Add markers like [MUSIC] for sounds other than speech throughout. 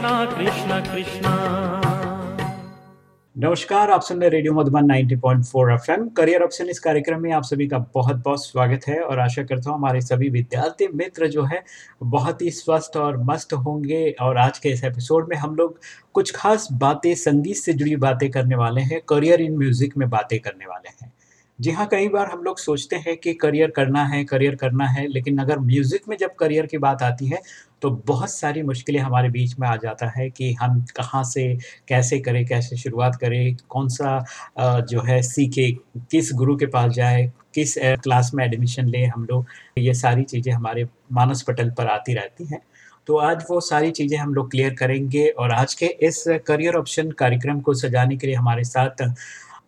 कृष्णा कृष्णा कृष्णा। नमस्कार, आप सुन रहे radio Madhuban 90.4 FM. Career option इस कार्यक्रम में आप सभी का बहुत बहुत स्वागत है और आशा करता हूँ हमारे सभी विद्यार्थी मित्र जो है, बहुत ही स्वस्थ और मस्त होंगे और आज के इस एपिसोड में हम लोग कुछ खास बातें संगीत से जुड़ी बातें करने वाले हैं, करियर इन म्यूज़िक में बातें करने वाले हैं। जी हाँ कई बार हम लोग सोचते हैं कि करियर करना है, करियर करना है, लेकिन अगर म्यूज़िक में जब करियर की बात आती है तो बहुत सारी मुश्किलें हमारे बीच में आ जाता है कि हम कहाँ से, कैसे करें, कैसे शुरुआत करें, कौन सा जो है सीखे, किस गुरु के पास जाए, किस क्लास में एडमिशन लें हम लोग, ये सारी चीज़ें हमारे मानस पटल पर आती रहती हैं। तो आज वो सारी चीज़ें हम लोग क्लियर करेंगे और आज के इस करियर ऑप्शन कार्यक्रम को सजाने के लिए हमारे साथ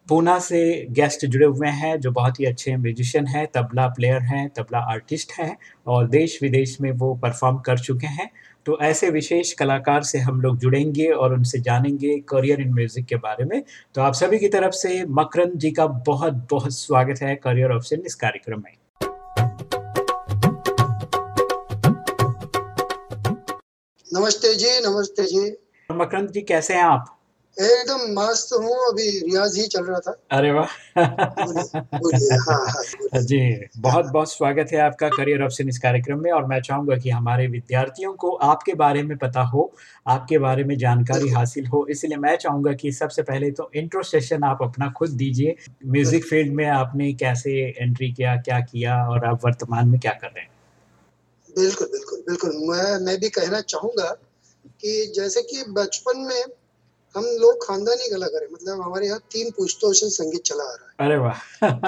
पूना से गेस्ट जुड़े हुए हैं जो बहुत ही अच्छे म्यूजिशियन हैं तबला प्लेयर हैं तबला आर्टिस्ट हैं और देश विदेश में वो परफॉर्म कर चुके हैं। तो ऐसे विशेष कलाकार से हम लोग जुड़ेंगे और उनसे जानेंगे करियर इन म्यूज़िक के बारे में। तो आप सभी की तरफ़ से मकरंद जी का बहुत बहुत स्वागत है करियर ऑप्शन इस कार्यक्रम में। नमस्ते जी नमस्ते जी। मकरंद जी कैसे हैं आप? एकदम मस्त हूँ अभी रियाज ही चल रहा था। अरे वाह। हाँ, हाँ, जी बहुत बहुत स्वागत है आपका करियर ऑप्शन इस कार्यक्रम में और मैं चाहूँगा कि हमारे विद्यार्थियों को आपके बारे में पता हो आपके बारे में जानकारी हासिल हो इसलिए मैं चाहूँगा कि सबसे पहले तो इंट्रो सेशन आप अपना खुद दीजिए म्यूज़िक फ़ील्ड में आपने कैसे एंट्री किया क्या किया और आप वर्तमान में क्या कर रहे हैं? बिल्कुल बिल्कुल बिल्कुल। मैं मैं भी कहना चाहूँगा कि जैसे कि बचपन में हम लोग खानदानी कलाकार है मतलब हमारे यहाँ तीन पुश्तों से संगीत चला आ रहा है। अरे वाह।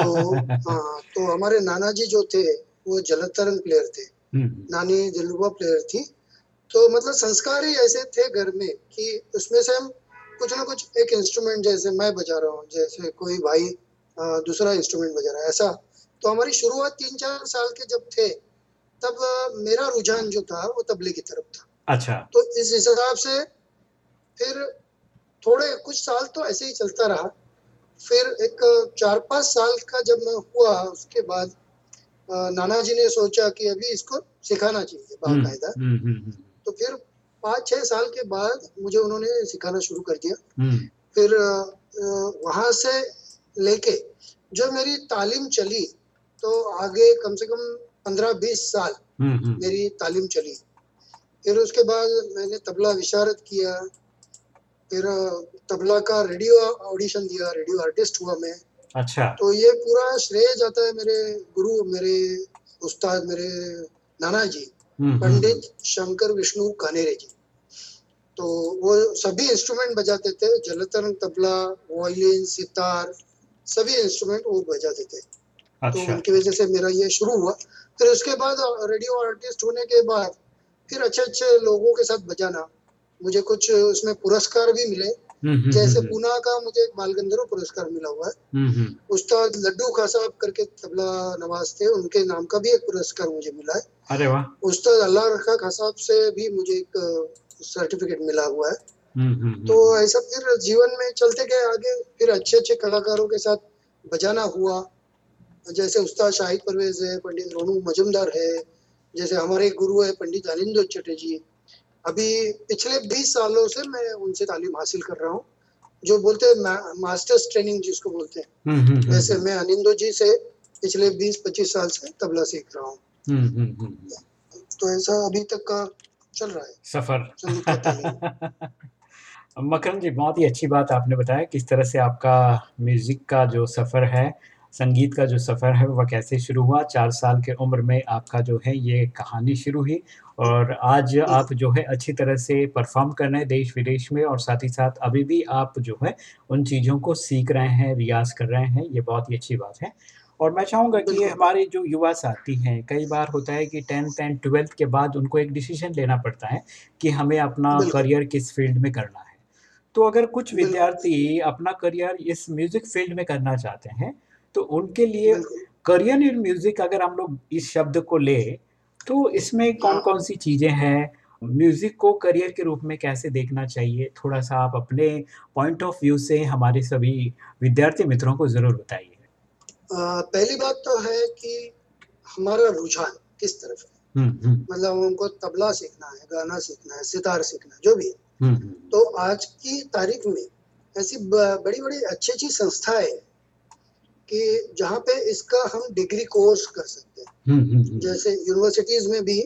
तो हाँ तो हमारे नाना जी जो थे वो जलतरन प्लेयर थे। हम्म। नानी दिलरुबा प्लेयर थी। तो मतलब संस्कार ही ऐसे थे घर में कि उसमें से हम कुछ ना कुछ एक इंस्ट्रूमेंट जैसे मैं बजा रहा हूँ जैसे कोई भाई दूसरा इंस्ट्रूमेंट बजा रहा है ऐसा। तो हमारी शुरुआत तीन चार साल के जब थे तब मेरा रुझान जो था वो तबले की तरफ़ था। अच्छा। तो इस हिसाब से फिर थोड़े कुछ साल तो ऐसे ही चलता रहा। फिर एक चार पाँच साल का जब मैं हुआ उसके बाद नाना जी ने सोचा कि अभी इसको सिखाना चाहिए हम्म, बाकायदा हम्म, हम्म, तो फिर पाँच छह साल के बाद मुझे उन्होंने सिखाना शुरू कर दिया। फिर वहाँ से लेके जो मेरी तालीम चली तो आगे कम से कम पंद्रह बीस साल मेरी तालीम चली। फिर उसके बाद मैंने तबला विशारत किया फिर तबला का रेडियो ऑडिशन दिया रेडियो आर्टिस्ट हुआ मैं। अच्छा। तो ये पूरा श्रेय जाता है मेरे गुरु मेरे उस्ताद मेरे नाना जी हम्म, हम्म, पंडित शंकर विष्णु कानेरे जी। तो वो सभी इंस्ट्रूमेंट बजाते थे जलतरन तबला वायलिन सितार सभी इंस्ट्रूमेंट वो बजाते थे। तो अच्छा। तो उनकी वजह से मेरा ये शुरू हुआ। फिर उसके बाद रेडियो आर्टिस्ट होने के बाद फिर अच्छे अच्छे लोगों के साथ बजाना। मुझे कुछ उसमें पुरस्कार भी मिले। हम्म, हम्म, जैसे हम्म, पूना का मुझे एक बाल गंधर्व पुरस्कार मिला हुआ है। उस्ताद लड्डू खा साहब करके तबला नवाज़ थे उनके नाम का भी एक पुरस्कार मुझे मिला है। अरे वाह। उस्ताद अल्लाह रखा खा साहब से भी मुझे एक सर्टिफिकेट मिला हुआ है। तो ऐसा फिर जीवन में चलते गए आगे फिर अच्छे अच्छे कलाकारों के साथ बजाना हुआ। जैसे उस्ताद शाहिद परवेज है पंडित रोनू मजुमदार है जैसे हमारे गुरु है पंडित अनिंदो चटर्जी। अभी पिछले 20 सालों से मैं उनसे तालीम हासिल कर रहा हूँ जो बोलते हैं मा, मास्टर्स ट्रेनिंग जिसको बोलते हैं। हम्म, हम्म, हम्म। वैसे मैं अनिंदो जी से पिछले 20-25 साल से तबला सीख रहा हूँ। तो ऐसा अभी तक का चल रहा है। सफ़र। [LAUGHS] मकरम जी बहुत ही अच्छी बात आपने बताया किस तरह से आपका म्यूज़िक का जो सफ़र है संगीत का जो सफ़र है वह कैसे शुरू हुआ? चार साल के उम्र में आपका जो है ये कहानी शुरू हुई और आज आप जो है अच्छी तरह से परफॉर्म कर रहे हैं देश विदेश में और साथ ही साथ अभी भी आप जो है उन चीज़ों को सीख रहे हैं रियाज कर रहे हैं ये बहुत ही अच्छी बात है। और मैं चाहूँगा कि ये हमारे जो युवा साथी हैं कई बार होता है कि टेंथ एंड ट्वेल्थ के बाद उनको एक डिसीज़न लेना पड़ता है कि हमें अपना करियर किस फ़ील्ड में करना है। तो अगर कुछ विद्यार्थी अपना करियर इस म्यूज़िक फ़ील्ड में करना चाहते हैं तो उनके लिए करियर इन म्यूज़िक अगर हम लोग इस शब्द को ले तो इसमें कौन हाँ। कौन सी चीज़ें हैं? म्यूज़िक को करियर के रूप में कैसे देखना चाहिए? थोड़ा सा आप अपने पॉइंट ऑफ़ व्यू से हमारे सभी विद्यार्थी मित्रों को ज़रूर बताइए। पहली बात तो है कि हमारा रुझान किस तरफ़ है? हम्म, हम्म। मतलब उनको तबला सीखना है गाना सीखना है सितार सीखना है जो भी है। हम्म, तो आज की तारीख में ऐसी बड़ी बड़ी अच्छी अच्छी संस्थाएँ कि जहाँ पे इसका हम डिग्री कोर्स कर सकते हैं। जैसे यूनिवर्सिटीज में भी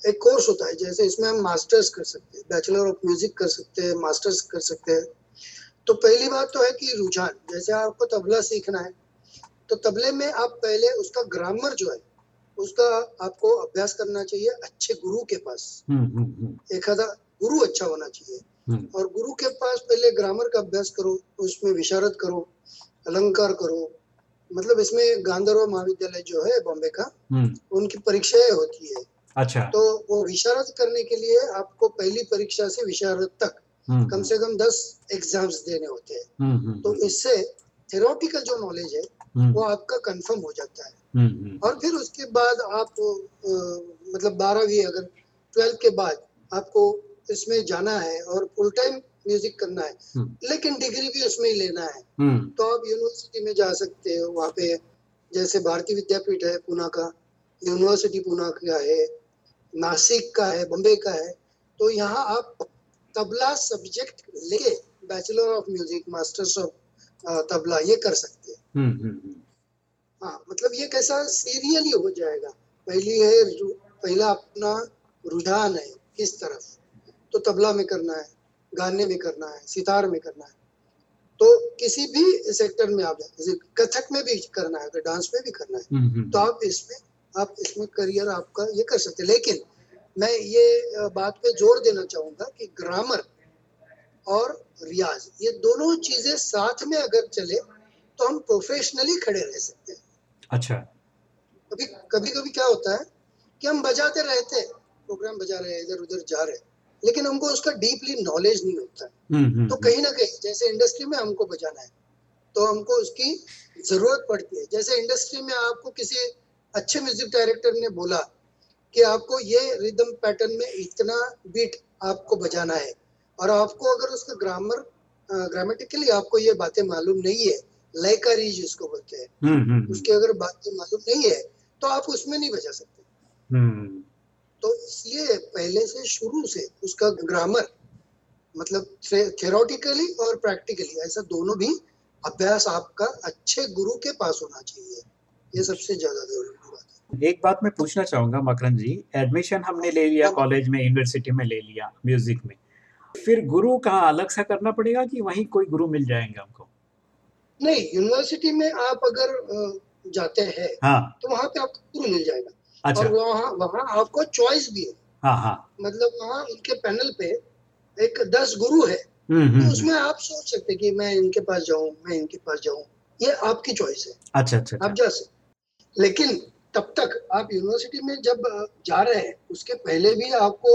एक कोर्स होता है जैसे इसमें हम मास्टर्स कर सकते हैं बैचलर ऑफ़ म्यूज़िक कर सकते हैं मास्टर्स कर सकते हैं। तो पहली बात तो है कि रुझान जैसे आपको तबला सीखना है तो तबले में आप पहले उसका ग्रामर जो है उसका आपको अभ्यास करना चाहिए अच्छे गुरु के पास। हम्म, हम्म, हम्म। एक आधा गुरु अच्छा होना चाहिए। और गुरु के पास पहले ग्रामर का अभ्यास करो उसमें विशारद करो अलंकार करो मतलब इसमें गांधर्व महाविद्यालय जो है बॉम्बे का उनकी परीक्षाएँ होती है। अच्छा। तो वो विशारद करने के लिए आपको पहली परीक्षा से विशारद तक हम्म, कम से कम दस एग्ज़ाम्स देने होते हैं। हम्म, हम्म, तो इससे थेरोटिकल जो नॉलेज है वो आपका कंफर्म हो जाता है। और फिर उसके बाद आप आ, मतलब बारहवीं अगर ट्वेल्थ के बाद आपको इसमें जाना है और फुल टाइम म्यूज़िक करना है। लेकिन डिग्री भी उसमें ही लेना है। तो आप यूनिवर्सिटी में जा सकते हो वहाँ पे जैसे भारतीय विद्यापीठ है पुणे का यूनिवर्सिटी पुणे का है नासिक का है बम्बे का है तो यहाँ आप तबला सब्जेक्ट लेके bachelor of music masters of tabla ये कर सकते हैं। हम्म, हम्म, हम्म। हाँ मतलब ये कैसा सीरियली हो जाएगा। पहली है पहला अपना रुझान है किस तरफ़। तो तबला में करना है। गाने में करना है सितार में करना है। तो किसी भी सेक्टर में आप जैसे कथक में भी करना है अगर डांस में भी करना है तो आप इसमें आप इसमें करियर आपका ये कर सकते लेकिन मैं ये बात पे ज़ोर देना चाहूँगा कि ग्रामर और रियाज ये दोनों चीज़ें साथ में अगर चले तो हम प्रोफेशनली खड़े रह सकते हैं। अच्छा। कभी कभी कभी क्या होता है कि हम बजाते रहते हैं प्रोग्राम बजा रहे हैं इधर उधर जा रहे हैं। लेकिन हमको उसका डीपली नॉलेज नहीं होता है हम्म, हम्म, तो हम्म। कहीं ना कहीं जैसे इंडस्ट्री में हमको बजाना है तो हमको उसकी ज़रूरत पड़ती है जैसे इंडस्ट्री में आपको किसी अच्छे म्यूज़िक डायरेक्टर ने बोला कि आपको ये रिदम पैटर्न में इतना बीट आपको बजाना है और आपको अगर उसका ग्रामर ग्रामेटिकली आपको ये बातें मालूम नहीं है लय का रीज उसको बोलते हैं। उसके अगर बातें मालूम नहीं है तो आप उसमें नहीं बजा सकते तो इसलिए पहले से शुरू से उसका ग्रामर मतलब थेरोटिकली और प्रैक्टिकली ऐसा दोनों भी अभ्यास आपका अच्छे गुरु के पास होना चाहिए। ये सबसे ज़्यादा ज़रूरी बात है। एक बात मैं पूछना चाहूँगा मकरन जी। एडमिशन हमने ले लिया कॉलेज हाँ। में यूनिवर्सिटी में ले लिया म्यूज़िक में। फिर गुरु का अलग सा करना पड़ेगा कि वहीं कोई गुरु मिल जाएँगे हमको? नहीं यूनिवर्सिटी में आप अगर जाते हैं हाँ। तो वहाँ पे आपको गुरु मिल जाएगा। अच्छा। और वहाँ वहाँ आपको चॉइस भी है हाँ हाँ। मतलब वहाँ उनके पैनल पे एक दस गुरु है हम्म, हम्म, तो उसमें आप सोच सकते कि मैं इनके पास जाऊँ मैं इनके पास जाऊँ ये आपकी चॉइस है अच्छा अच्छा आप अच्छा। जा सकते लेकिन तब तक आप यूनिवर्सिटी में जब जा रहे हैं उसके पहले भी आपको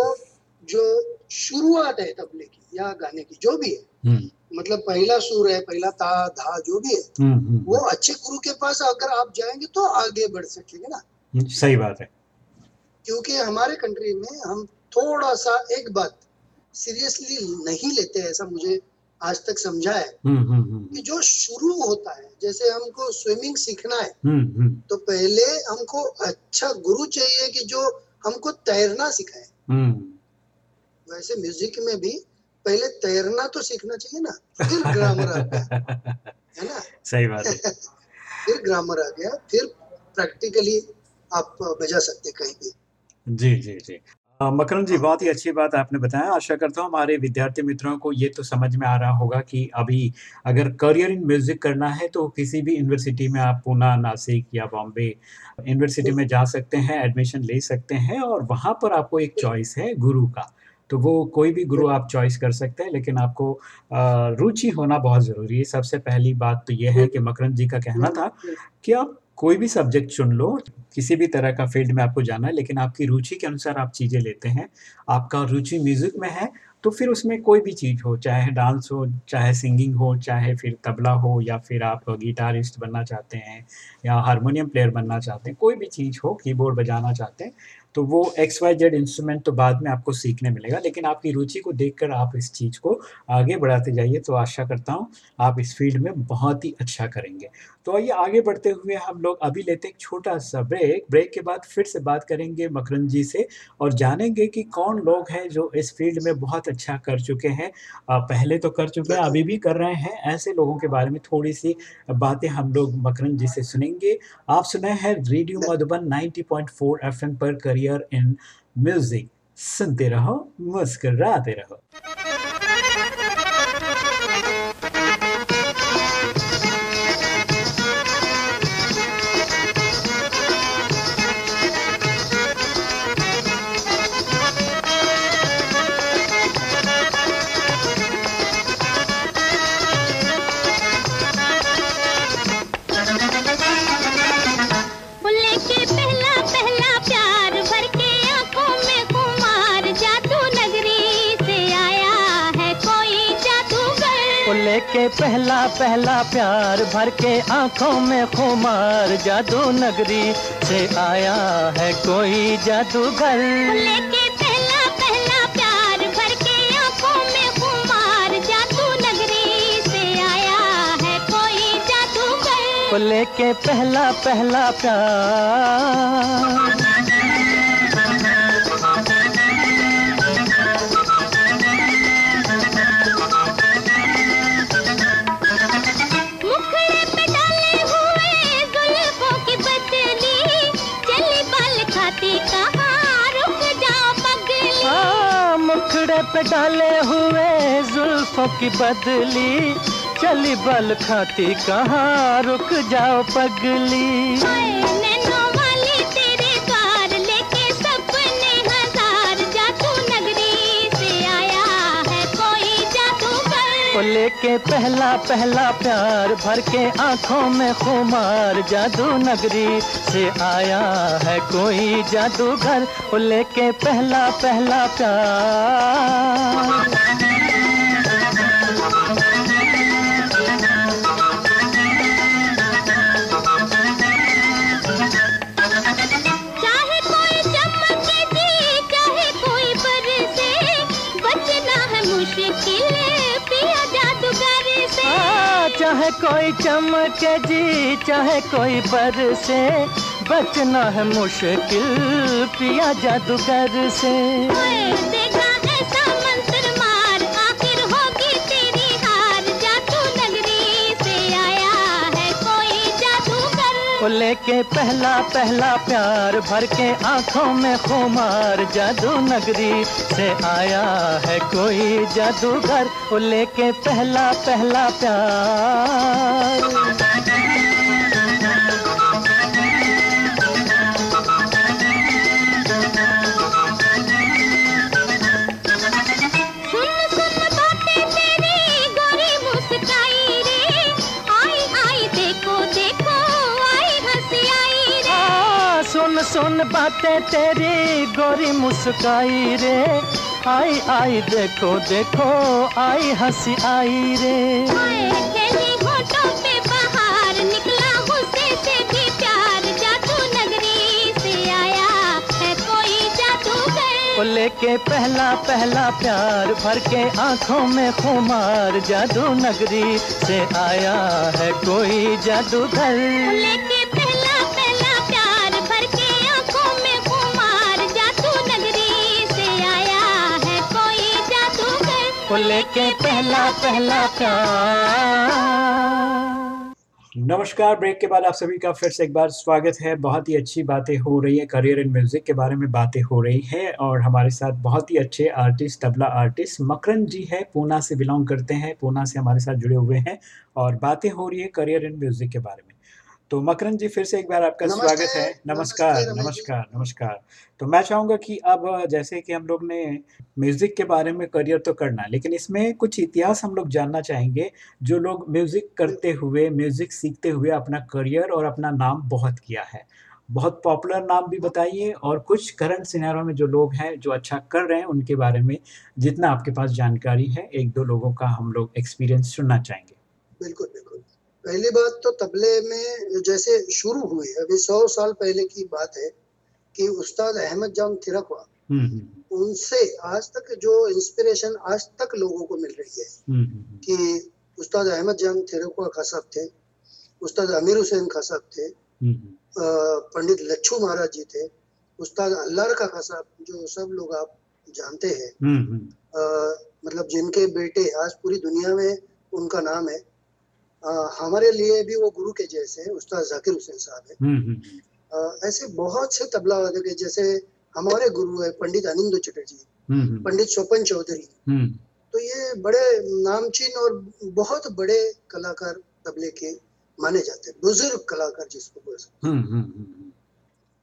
जो शुरुआत है तबले की या गाने की जो भी है हम्म। मतलब पहला सुर है पहला ता धा जो भी है हम्म, हम्म, वो अच्छे गुरु के पास अगर आप जाएँगे तो आगे बढ़ सकेंगे ना सही बात है। क्योंकि हमारे कंट्री में हम थोड़ा सा एक बात सीरियसली नहीं लेते ऐसा मुझे आज तक समझा है। हम्म, हम्म, हम्म। कि जो शुरू होता है जैसे हमको स्विमिंग सीखना है तो पहले हमको अच्छा गुरु चाहिए कि जो हमको तैरना सिखाए। वैसे म्यूज़िक में भी पहले तैरना तो सीखना चाहिए ना फिर ग्रामर आ गया है ना? [LAUGHS] सही बात है। [LAUGHS] फिर ग्रामर आ गया फिर प्रैक्टिकली आप भेजा सकते कहीं भी। जी जी जी। मकरम जी बहुत ही अच्छी बात आपने बताया। आशा करता हूँ हमारे विद्यार्थी मित्रों को ये तो समझ में आ रहा होगा कि अभी अगर करियर इन म्यूज़िक करना है तो किसी भी यूनिवर्सिटी में आप पूना नासिक या बॉम्बे यूनिवर्सिटी में जा सकते हैं एडमिशन ले सकते हैं और वहाँ पर आपको एक चॉइस है गुरु का। तो वो कोई भी गुरु आप चॉइस कर सकते हैं लेकिन आपको रुचि होना बहुत ज़रूरी है। सबसे पहली बात तो ये है कि मकरन जी का कहना था कि आप कोई भी सब्जेक्ट चुन लो किसी भी तरह का फ़ील्ड में आपको जाना है लेकिन आपकी रुचि के अनुसार आप चीज़ें लेते हैं आपका रुचि म्यूज़िक में है तो फिर उसमें कोई भी चीज़ हो चाहे डांस हो चाहे सिंगिंग हो चाहे फिर तबला हो या फिर आप गिटारिस्ट बनना चाहते हैं या हारमोनियम प्लेयर बनना चाहते हैं कोई भी चीज़ हो कीबोर्ड बजाना चाहते हैं तो वो एक्स वाई जेड इंस्ट्रूमेंट तो बाद में आपको सीखने मिलेगा, लेकिन आपकी रुचि को देखकर आप इस चीज़ को आगे बढ़ाते जाइए तो आशा करता हूँ आप इस फ़ील्ड में बहुत ही अच्छा करेंगे। तो आइए आगे बढ़ते हुए हम लोग अभी लेते एक छोटा सा ब्रेक ब्रेक के बाद फिर से बात करेंगे मकरन जी से और जानेंगे कि कौन लोग हैं जो इस फ़ील्ड में बहुत अच्छा कर चुके हैं। पहले तो कर चुके हैं, अभी भी कर रहे हैं। ऐसे लोगों के बारे में थोड़ी सी बातें हम लोग मकरन जी से सुनेंगे। आप सुने हैं रेडियो मधुबन 90.4 एफएम पर करियर इन म्यूज़िक सुनते रहो, मुस्कराते रहो। पहला प्यार भर के आँखों में खुमार जादू नगरी से आया है कोई जादूगर। लेके पहला पहला प्यार भर के आँखों में खुमार जादू नगरी से आया है कोई जादूगर। लेके पहला पहला प्यार। पे डाले हुए जुल्फों की बदली चली बल खाती कहाँ रुक जाओ पगली। लेके पहला पहला प्यार भर के आँखों में खुमार जादू नगरी से आया है कोई जादूगर। लेके पहला पहला प्यार। चाहे कोई चमके जी चाहे कोई बर से। बचना है मुश्किल पिया जादूगर से। को लेके पहला पहला प्यार भर के आँखों में खुमार जादू नगरी से आया है कोई जादूगर को लेके पहला पहला प्यार। सुन बातें तेरी गोरी मुस्काई रे। आई आई देखो देखो आई हँसी आई रे। को लेके पहला पहला प्यार भर के आँखों में खुमार जादू नगरी से आया है कोई जादूगर। लेके लेके पहला पहला प्यार। नमस्कार, ब्रेक के बाद आप सभी का फिर से एक बार स्वागत है। बहुत ही अच्छी बातें हो रही है। करियर इन म्यूज़िक के बारे में बातें हो रही है और हमारे साथ बहुत ही अच्छे आर्टिस्ट तबला आर्टिस्ट मकरन जी है। पूना से बिलोंग करते हैं। पूना से हमारे साथ जुड़े हुए हैं और बातें हो रही है करियर इन म्यूज़िक के बारे में। तो मकरन जी फिर से एक बार आपका स्वागत है। नमस्कार नमस्कार नमस्कार तो मैं चाहूँगा कि अब जैसे कि हम लोग ने म्यूज़िक के बारे में करियर तो करना लेकिन इसमें कुछ इतिहास हम लोग जानना चाहेंगे जो लोग म्यूज़िक करते हुए म्यूज़िक सीखते हुए अपना करियर और अपना नाम बहुत किया है। बहुत पॉपुलर नाम भी बताइए और कुछ करंट सिनेरों में जो लोग हैं जो अच्छा कर रहे हैं उनके बारे में जितना आपके पास जानकारी है एक दो लोगों का हम लोग एक्सपीरियंस सुनना चाहेंगे। बिल्कुल बिल्कुल। पहली बात तो तबले में जैसे शुरू हुई अभी सौ साल पहले की बात है कि उस्ताद अहमद जान थिरकवा हम्म, हम्म। उनसे आज तक जो इंस्पिरेशन आज तक लोगों को मिल रही है हम्म, कि उस्ताद अहमद जान थिरकवा खा साहब थे उस्ताद अमीर हुसैन खा साहब थे पंडित लच्छू महाराज जी थे उस्ताद अल्लाह का साहब जो सब लोग आप जानते हैं। मतलब जिनके बेटे आज पूरी दुनिया में उनका नाम है आ, हमारे लिए भी वो गुरु के जैसे हैं उस्ताद जाकिर हुसैन साहब है। ऐसे बहुत से तबला वादक है जैसे हमारे गुरु है पंडित आनंद चटर्जी पंडित स्वपन चौधरी। तो ये बड़े नामचीन और बहुत बड़े कलाकार तबले के माने जाते हैं बुज़ुर्ग कलाकार जिसको बोल सकते हम्म, हम्म, हम्म,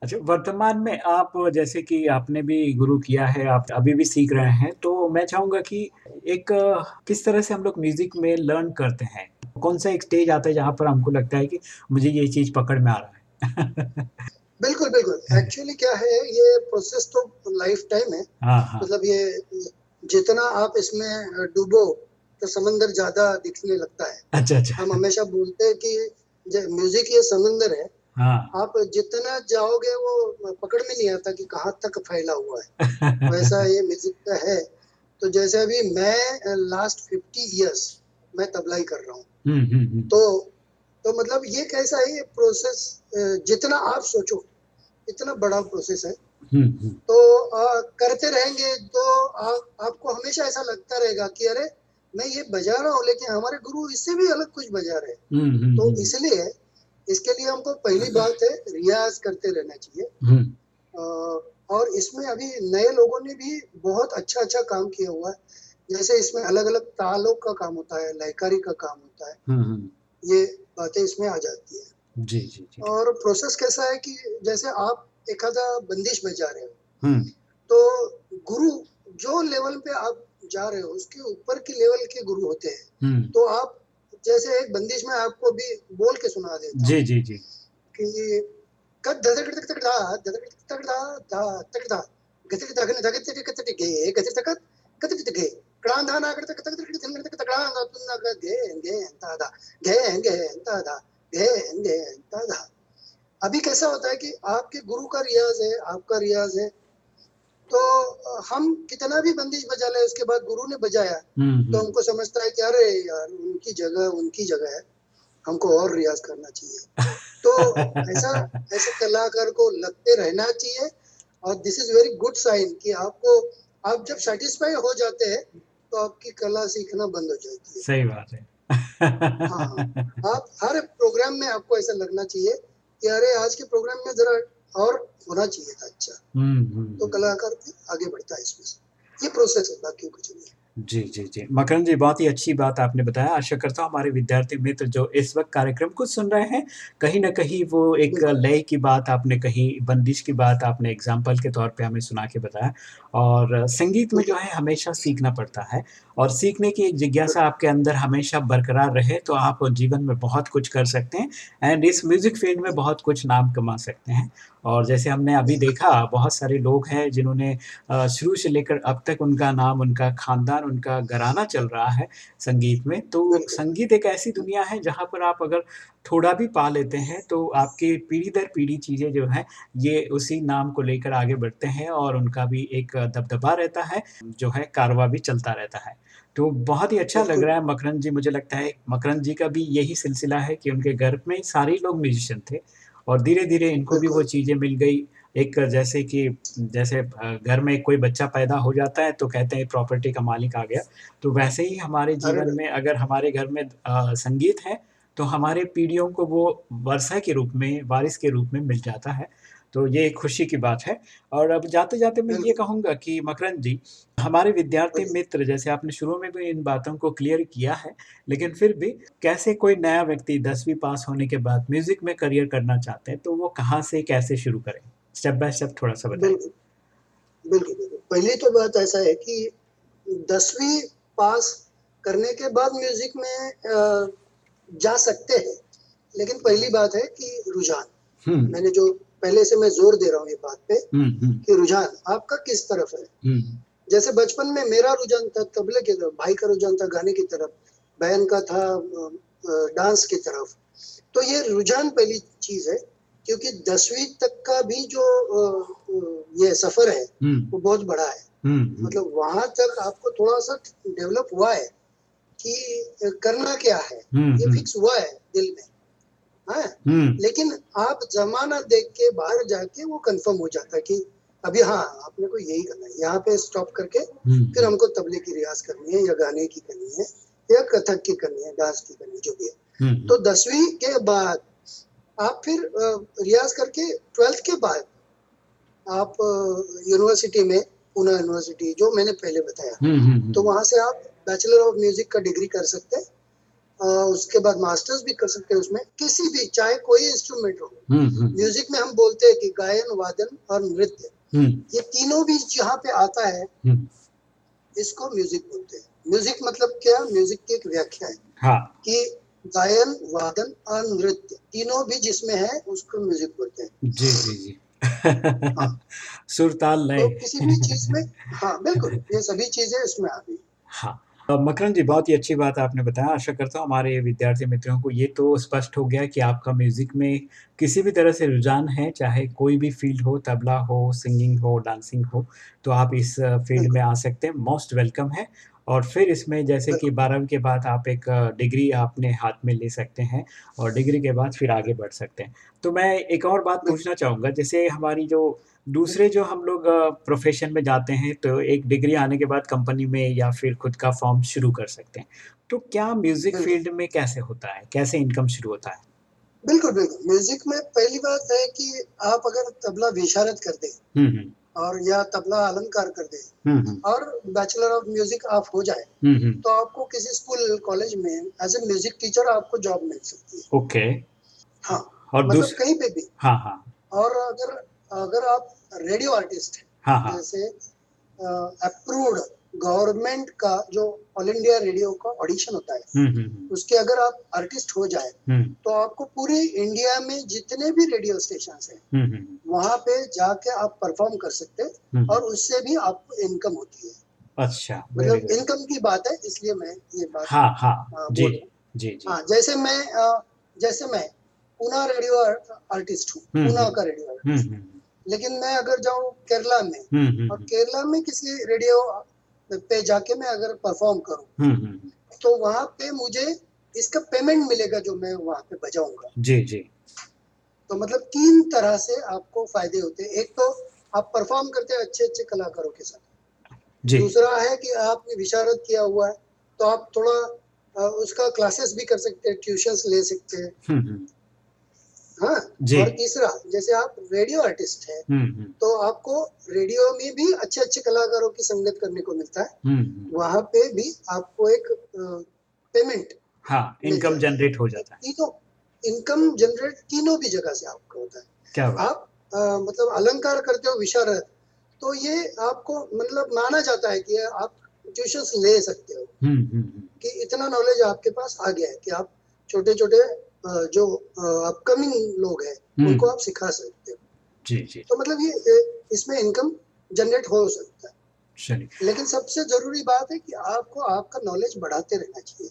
अच्छा वर्तमान में आप जैसे कि आपने भी गुरु किया है आप अभी भी सीख रहे हैं तो मैं चाहूँगा कि एक किस तरह से हम लोग म्यूज़िक में लर्न करते हैं? कौन सा एक स्टेज आता है जहाँ पर हमको लगता है कि मुझे ये चीज़ पकड़ में आ रहा है? बिल्कुल बिल्कुल। एक्चुअली क्या है ये प्रोसेस तो लाइफ टाइम है। हाँ, हाँ. मतलब ये जितना आप इसमें डूबो तो समंदर ज़्यादा दिखने लगता है। अच्छा अच्छा। हम हमेशा बोलते हैं कि म्यूज़िक ये समंदर है हाँ। आप जितना जाओगे वो पकड़ में नहीं आता कि कहाँ तक फैला हुआ है वैसा ये म्यूज़िक का है तो जैसे अभी मैं लास्ट फिफ्टी इयर्स मैं तबलाई कर रहा हूँ हम्म, हम्म, हम्म। तो तो मतलब ये कैसा है ये प्रोसेस जितना आप सोचो इतना बड़ा प्रोसेस है तो आ, करते रहेंगे तो आ, आपको हमेशा ऐसा लगता रहेगा कि अरे मैं ये बजा रहा हूँ लेकिन हमारे गुरु इससे भी अलग कुछ बजा रहे तो। इसलिए इसके लिए हमको पहली बात है रियाज करते रहना चाहिए। और इसमें अभी नए लोगों ने भी बहुत अच्छा अच्छा काम किया हुआ है। जैसे इसमें अलग अलग तालों का काम होता है लयकारी का काम होता है। ये बातें इसमें आ जाती है। जी जी जी। और प्रोसेस कैसा है कि जैसे आप एक आधा बंदिश में जा रहे हो तो गुरु जो लेवल पे आप जा रहे हो उसके ऊपर की लेवल के गुरु होते हैं। हम्म। तो आप जैसे एक बंदिश में आपको भी बोल के सुना देता जी जी जी कि कद धक धक धक धा धक धक धा धा तक धा गति धक धक धक गति गे गति धक गति धक गे क्रांत धा ना तक तक तक तक तक क्रांत तुम ना गे गे ता धा गे गे ता धा गे गे ता धा अभी कैसा होता है कि आपके गुरु का रियाज है आपका रियाज है तो हम कितना भी बंदिश बजा ले उसके बाद गुरु ने बजाया हम्म, तो हम्म। हमको समझता है कि अरे यार उनकी जगह उनकी जगह है। हमको और रियाज करना चाहिए। तो [LAUGHS] ऐसा ऐसे कलाकार को लगते रहना चाहिए और this is very good sign कि आपको आप जब सेटिस्फाई हो जाते हैं तो आपकी कला सीखना बंद हो जाती है। सही बात है। हाँ आप हर प्रोग्राम में आपको ऐसा लगना चाहिए कि अरे आज के प्रोग्राम में जरा और होना चाहिए था अच्छा। हम्म, हम्म, तो कलाकार आगे बढ़ता है इसमें ये प्रोसेस है बाकी कुछ नहीं है। जी जी जी। मकरन जी बहुत ही अच्छी बात आपने बताया। आशा करता हूँ हमारे विद्यार्थी मित्र जो इस वक्त कार्यक्रम को सुन रहे हैं कहीं ना कहीं वो एक लय की बात आपने कही बंदिश की बात आपने एग्ज़ाम्पल के तौर पे हमें सुना के बताया। और संगीत में जो है हमेशा सीखना पड़ता है और सीखने की एक जिज्ञासा आपके अंदर हमेशा बरकरार रहे तो आप जीवन में बहुत कुछ कर सकते हैं एंड इस म्यूज़िक फ़ील्ड में बहुत कुछ नाम कमा सकते हैं। और जैसे हमने अभी देखा बहुत सारे लोग हैं जिन्होंने शुरू से लेकर अब तक उनका नाम उनका खानदान उनका घराना चल रहा है संगीत में। तो संगीत एक ऐसी दुनिया है जहाँ पर आप अगर थोड़ा भी पा लेते हैं तो आपके पीढ़ी दर पीढ़ी चीज़ें जो हैं ये उसी नाम को लेकर आगे बढ़ते हैं और उनका भी एक दबदबा रहता है जो है कारवा भी चलता रहता है। तो बहुत ही अच्छा लग रहा है मकरंद जी मुझे लगता है मकरंद जी का भी यही सिलसिला है कि उनके घर में सारे लोग म्यूजिशियन थे और धीरे धीरे इनको भी वो चीज़ें मिल गई। एक जैसे कि जैसे घर में कोई बच्चा पैदा हो जाता है तो कहते हैं प्रॉपर्टी का मालिक आ गया। तो वैसे ही हमारे जीवन में अगर हमारे घर में आ, संगीत है तो हमारे पीढ़ियों को वो वर्षा के रूप में बारिश के रूप में मिल जाता है। तो ये खुशी की बात है। और अब जाते जाते मैं ये कहूँगा कि मकरंद जी हमारे विद्यार्थी मित्र जैसे आपने शुरू में भी इन बातों को क्लियर किया है लेकिन फिर भी कैसे कोई नया व्यक्ति दसवीं पास होने के बाद म्यूज़िक में करियर करना चाहते हैं तो वो कहाँ से कैसे शुरू करें? स्टेप बाय स्टेप थोड़ा सा बताइए। बिल्कुल पहली तो बात ऐसा है कि दसवीं पास करने के बाद म्यूज़िक में जा सकते हैं लेकिन पहली बात है कि रुझान। हम्म। मैंने जो पहले से मैं ज़ोर दे रहा हूँ ये बात पे कि रुझान आपका किस तरफ़ है? जैसे बचपन में मेरा रुझान था तबले की तरफ़ भाई का रुझान था गाने की तरफ़ बहन का था डांस की तरफ़। तो ये रुझान पहली चीज़ है। क्योंकि दसवीं तक का भी जो ये सफ़र है वो बहुत बड़ा है। मतलब वहाँ तक आपको थोड़ा सा डेवलप हुआ है कि करना क्या है? ये फिक्स हुआ है दिल में। है? हाँ? लेकिन आप जमाना देख के बाहर जाके वो कंफर्म हो जाता है कि अभी हाँ आपने को यही करना है। यहाँ पे स्टॉप करके फिर हमको तबले की रियाज करनी है या गाने की करनी है या कथक की करनी है डांस की करनी है जो भी है। तो दसवीं के बाद आप फिर रियाज करके ट्वेल्थ के बाद आप यूनिवर्सिटी में पूना यूनिवर्सिटी जो मैंने पहले बताया हम्म, हम्म, हम्म। तो वहाँ से आप बैचलर ऑफ़ म्यूज़िक का डिग्री कर सकते हैं उसके बाद मास्टर्स भी कर सकते हैं उसमें किसी भी चाहे कोई इंस्ट्रूमेंट हो। म्यूज़िक में हम बोलते हैं कि गायन वादन और नृत्य। ये तीनों भी जहाँ पे आता है इसको म्यूज़िक बोलते हैं। म्यूज़िक मतलब क्या? म्यूज़िक की एक व्याख्या है हाँ. कि गायन वादन और नृत्य तीनों भी जिसमें है उसको म्यूज़िक बोलते हैं। जी जी जी। हाँ। [LAUGHS] सुरताल नहीं तो किसी भी चीज़ में हाँ बिल्कुल ये सभी चीज़ें इसमें आ गई। हाँ मकरन जी बहुत ही अच्छी बात आपने बताया। आशा करता हूँ हमारे विद्यार्थी मित्रों को ये तो स्पष्ट हो गया कि आपका म्यूज़िक में किसी भी तरह से रुझान है चाहे कोई भी फ़ील्ड हो तबला हो सिंगिंग हो डांसिंग हो तो आप इस फ़ील्ड में आ सकते हैं। मोस्ट वेलकम है। और फिर इसमें जैसे कि बारहवीं के बाद आप एक डिग्री अपने हाथ में ले सकते हैं और डिग्री के बाद फिर आगे बढ़ सकते हैं। तो मैं एक और बात पूछना चाहूँगा जैसे हमारी जो दूसरे जो हम लोग प्रोफेशन में जाते हैं तो एक डिग्री आने के बाद कंपनी में या फिर खुद का फॉर्म शुरू कर सकते हैं। तो क्या म्यूज़िक फ़ील्ड में कैसे होता है? कैसे इनकम शुरू होता है? बिल्कुल बिल्कुल। म्यूज़िक में पहली बात है कि आप अगर तबला विशारद कर दें हम्म, हम्म। और या तबला अलंकार कर दे। हम्म, और बैचलर ऑफ़ म्यूज़िक आप हो जाए तो आपको किसी स्कूल कॉलेज में एज ए म्यूज़िक टीचर आपको जॉब मिल सकती है। ओके हाँ। और मतलब कहीं पे भी। हाँ हाँ। और अगर अगर आप रेडियो आर्टिस्ट हैं हाँ, हाँ. जैसे अप्रूव्ड गवर्नमेंट का जो ऑल इंडिया रेडियो का ऑडिशन होता है हम्म, हम्म, हम्म। उसके अगर आप आर्टिस्ट हो जाए तो आपको पूरे इंडिया में जितने भी रेडियो स्टेशन हैं वहाँ पे जाके आप परफॉर्म कर सकते हैं और उससे भी आपको इनकम होती है। अच्छा मतलब इनकम की बात है इसलिए मैं ये बात हाँ हाँ जी जी जी। हाँ जैसे मैं जैसे मैं पूना रेडियो आर्टिस्ट हूँ पूना का रेडियो आर्टिस्ट लेकिन मैं अगर जाऊँ केरला में और। केरला में किसी रेडियो पे जाके मैं अगर परफॉर्म करूँ तो वहाँ पे मुझे इसका पेमेंट मिलेगा जो मैं वहाँ पे बजाऊँगा। जी जी। तो मतलब तीन तरह से आपको फ़ायदे होते हैं। एक तो आप परफॉर्म करते हैं अच्छे अच्छे कलाकारों के साथ। जी। दूसरा है कि आपने विशारद किया हुआ है तो आप थोड़ा उसका क्लासेस भी कर सकते हैं ट्यूशन ले सकते हैं। हाँ और तीसरा जैसे आप रेडियो आर्टिस्ट है हम्म, हम्म। तो आपको रेडियो में भी अच्छे अच्छे कलाकारों की संगत करने को मिलता है। हम्म, वहाँ पे भी आपको एक पेमेंट हाँ इनकम जनरेट हो जाता है। तीनों इनकम जनरेट तीनों भी जगह से आपको होता है। क्या आप आ, मतलब अलंकार करते हो विशारद तो ये आपको मतलब माना जाता है कि आप ट्यूशन ले सकते हो। कि इतना नॉलेज आपके पास आ गया है कि आप छोटे छोटे जो अपकमिंग लोग हैं हम्म। उनको आप सिखा सकते हो। जी जी। तो मतलब ये इसमें इनकम जनरेट हो सकता है। लेकिन सबसे ज़रूरी बात है कि आपको आपका नॉलेज बढ़ाते रहना चाहिए।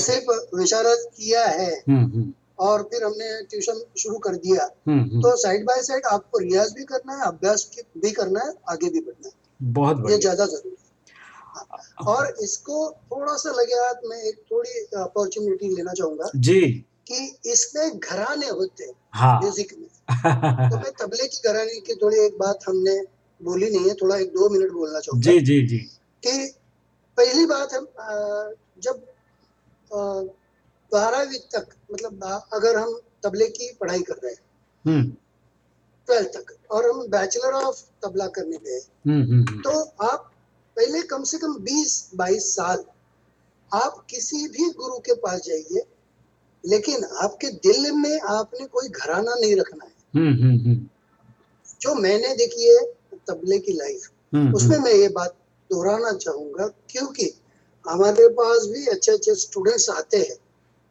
सिर्फ़ विशारद किया है हम्म, हम्म। और फिर हमने ट्यूशन शुरू कर दिया। तो साइड बाय साइड आपको रियाज भी करना है अभ्यास भी करना है आगे भी बढ़ना है। बहुत ये ज़्यादा ज़रूरी है। और इसको थोड़ा सा लगे हाथ में एक थोड़ी अपॉर्चुनिटी लेना चाहूँगा। जी। कि इसमें घराने होते हैं। म्यूज़िक में [LAUGHS] तो मैं तबले की घराने की थोड़ी एक बात हमने बोली नहीं है थोड़ा एक दो मिनट बोलना चाहूँगा जी जी जी कि पहली बात हम जब बारहवीं तक मतलब अगर हम तबले की पढ़ाई कर रहे हैं ट्वेल्थ हम्म। तक और हम बैचलर ऑफ़ तबला करने गए हम्म, हम्म, तो आप पहले कम से कम 20-22 साल आप किसी भी गुरु के पास जाइए लेकिन आपके दिल में आपने कोई घराना नहीं रखना है। हम्म, हम्म, हम्म। जो मैंने देखी है तबले की लाइफ उसमें मैं ये बात दोहराना चाहूँगा क्योंकि हमारे पास भी अच्छे अच्छे स्टूडेंट्स आते हैं।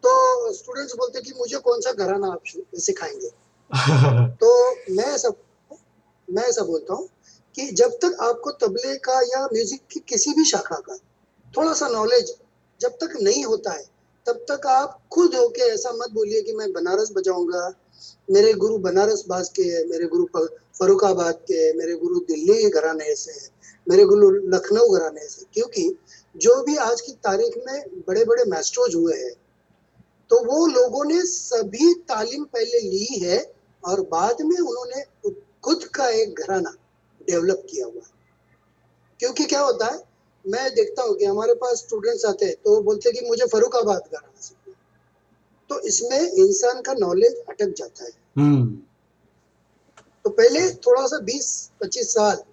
तो स्टूडेंट्स बोलते कि मुझे कौन सा घराना आप सिखाएँगे? [LAUGHS] तो मैं सब मैं ऐसा बोलता हूँ कि जब तक आपको तबले का या म्यूज़िक की किसी भी शाखा का थोड़ा सा नॉलेज जब तक नहीं होता है तब तक आप खुद होके ऐसा मत बोलिए कि मैं बनारस बजाऊँगा। मेरे गुरु बनारस बाज के है, मेरे गुरु फरुखाबाद के है, मेरे गुरु दिल्ली के घराने से है, मेरे गुरु लखनऊ घराने से क्योंकि जो भी आज की तारीख में बड़े बड़े मैस्ट्रोज हुए हैं तो वो लोगों ने सभी तालीम पहले ली है और बाद में उन्होंने खुद का एक घराना डेवलप किया हुआ क्योंकि क्या होता है मैं देखता हूँ कि हमारे पास स्टूडेंट्स आते हैं तो वो बोलते हैं कि मुझे फरुखाबाद घराना सीखना तो इसमें इंसान का नॉलेज अटक जाता है। हम्म। तो पहले थोड़ा सा 20-25 साल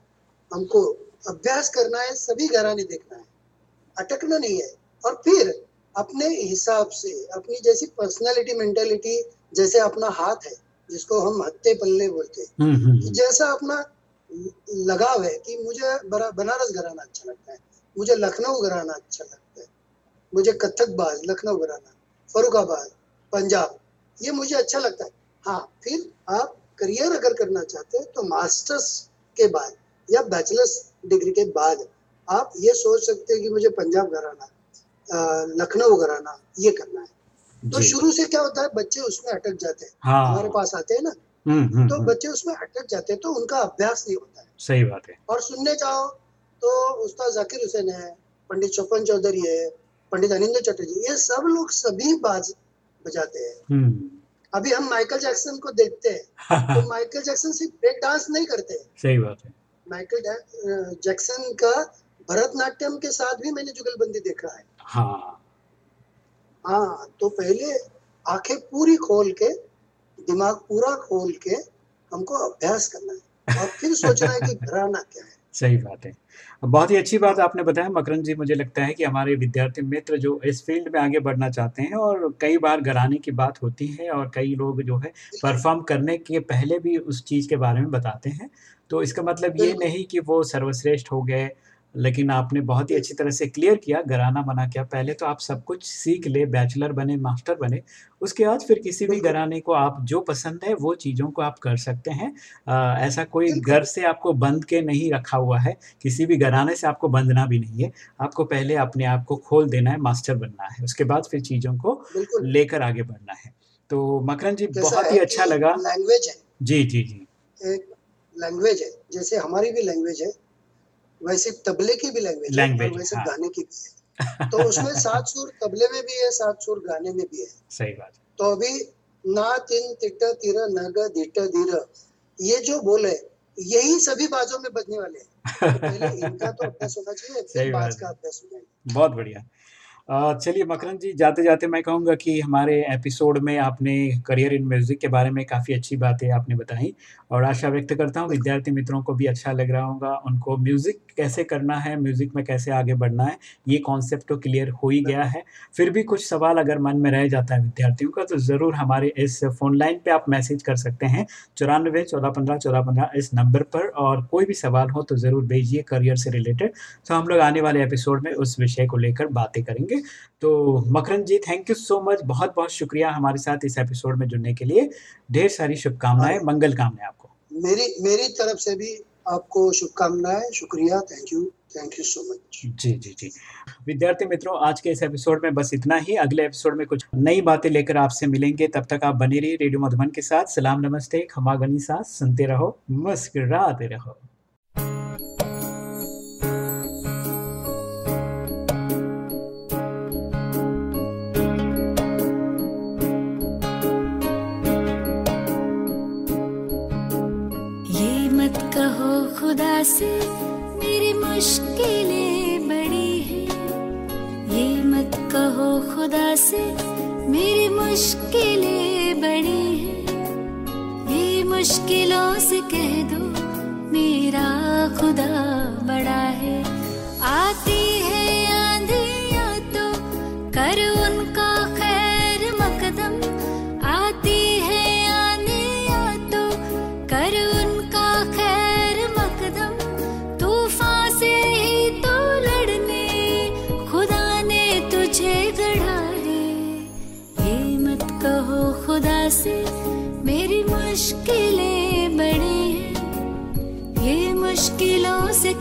हमको अभ्यास करना है सभी घराने देखना है। अटकना नहीं है। और फिर अपने हिसाब से अपनी जैसी पर्सनालिटी मेंटेलिटी जैसे अपना हाथ है जिसको हम हत्ते पल्ले बोलते हैं। हम्म, हम्म, जैसा अपना लगाव है कि मुझे बनारस घराना अच्छा लगता है। मुझे लखनऊ घराना अच्छा लगता है। मुझे कथक बाज लखनऊ घराना फरुखाबाद पंजाब ये मुझे अच्छा लगता है। हाँ फिर आप करियर अगर करना चाहते हैं तो मास्टर्स के बाद या बैचलर्स डिग्री के बाद आप ये सोच सकते हैं कि मुझे पंजाब घराना लखनऊ घराना ये करना है। तो शुरू से क्या होता है बच्चे उसमें अटक जाते हैं। हाँ। हमारे पास आते हैं ना। हम्म, हम्म, तो हम्म। बच्चे उसमें अटक जाते हैं तो उनका अभ्यास नहीं होता है। सही बात है। और सुनने जाओ तो उस्ताद जाकिर हुसैन है पंडित चौपन चौधरी है पंडित अनिंद चटर्जी ये सब लोग सभी बाज बजाते हैं। अभी हम माइकल जैक्सन को देखते हैं [LAUGHS] तो माइकल जैक्सन सिर्फ़ ब्रेक डांस नहीं करते। सही बात है। माइकल जैक्सन का भरतनाट्यम के साथ भी मैंने जुगलबंदी देखा है। हाँ। हाँ तो पहले आँखें पूरी खोल के दिमाग पूरा खोल के हमको अभ्यास करना है। और फिर सोचना है कि [LAUGHS] घराना क्या है। सही बात है। बहुत ही अच्छी बात आपने बताया मकरन जी मुझे लगता है कि हमारे विद्यार्थी मित्र जो इस फ़ील्ड में आगे बढ़ना चाहते हैं और कई बार घराने की बात होती है और कई लोग जो है परफॉर्म करने के पहले भी उस चीज़ के बारे में बताते हैं। तो इसका मतलब ये नहीं कि वो सर्वश्रेष्ठ हो गए लेकिन आपने बहुत ही अच्छी तरह से क्लियर किया घराना बना किया। पहले तो आप सब कुछ सीख ले बैचलर बने मास्टर बने उसके बाद फिर किसी भी घराने को आप जो पसंद है वो चीज़ों को आप कर सकते हैं। आ, ऐसा कोई घर से आपको बंद के नहीं रखा हुआ है किसी भी घराने से आपको बंधना भी नहीं है। आपको पहले अपने आप को खोल देना है मास्टर बनना है। उसके बाद फिर चीज़ों को लेकर आगे बढ़ना है। तो मकरन जी बहुत ही अच्छा लगा। लैंग्वेज है। जी जी जी। एक लैंग्वेज है। जैसे हमारी भी लैंग्वेज है। वैसे तबले की भी लैंग्वेज है वैसे हाँ। गाने की भी है। [LAUGHS] तो उसमें सात सुर तबले में भी है सात सुर गाने में भी है। सही बात। तो अभी ना तिन तिट तिर नग दिट धीर ये जो बोले यही सभी बाजों में बजने वाले हैं। तो पहले इनका तो अभ्यास होना चाहिए [LAUGHS] फिर बाज का अभ्यास हो जाएगा बहुत बढ़िया। चलिए मकरन जी, जाते जाते मैं कहूँगा कि हमारे एपिसोड में आपने करियर इन म्यूज़िक के बारे में काफ़ी अच्छी बातें आपने बताई और आशा व्यक्त करता हूँ विद्यार्थी मित्रों को भी अच्छा लग रहा होगा, उनको म्यूज़िक कैसे करना है, म्यूज़िक में कैसे आगे बढ़ना है, ये कॉन्सेप्ट तो क्लियर हो ही गया है। फिर भी कुछ सवाल अगर मन में रह जाता है विद्यार्थियों का तो ज़रूर हमारे इस फ़ोन लाइन पर आप मैसेज कर सकते हैं, चौरानवे चौदह पंद्रह चौदह पंद्रह इस नंबर पर और कोई भी सवाल हो तो ज़रूर भेजिए करियर से रिलेटेड। तो हम लोग आने वाले एपिसोड में उस विषय को लेकर बातें करेंगे। तो Makaran ji thank you so much बहुत बहुत शुक्रिया हमारे साथ इस एपिसोड में जुड़ने के लिए। ढेर सारी शुभकामनाएँ हाँ। मंगल कामनाएँ आपको। मेरी मेरी तरफ़ से भी आपको शुभकामनाएँ शुक्रिया। Thank you thank you so much जी जी जी। विद्यार्थी मित्रों आज के इस एपिसोड में बस इतना ही। अगले एपिसोड में कुछ नई बातें लेकर आपसे मिलेंगे। तब तक आप बने रहिए रेडियो मधुबन के साथ। सलाम नमस्ते खमा गनी साथ सुनते रहो मुस्कुराते रहो। से मेरी मुश्किलें बड़ी हैं। ये मत कहो खुदा से मेरी मुश्किलें बड़ी हैं। ये मुश्किलों से कह दो मेरा खुदा बड़ा है। आती है आंधिया तो कर उनका खैर मकदम। आती है आंधिया तो कर से मेरी मुश्किलें बड़ी हैं। ये मुश्किलों से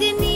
didn't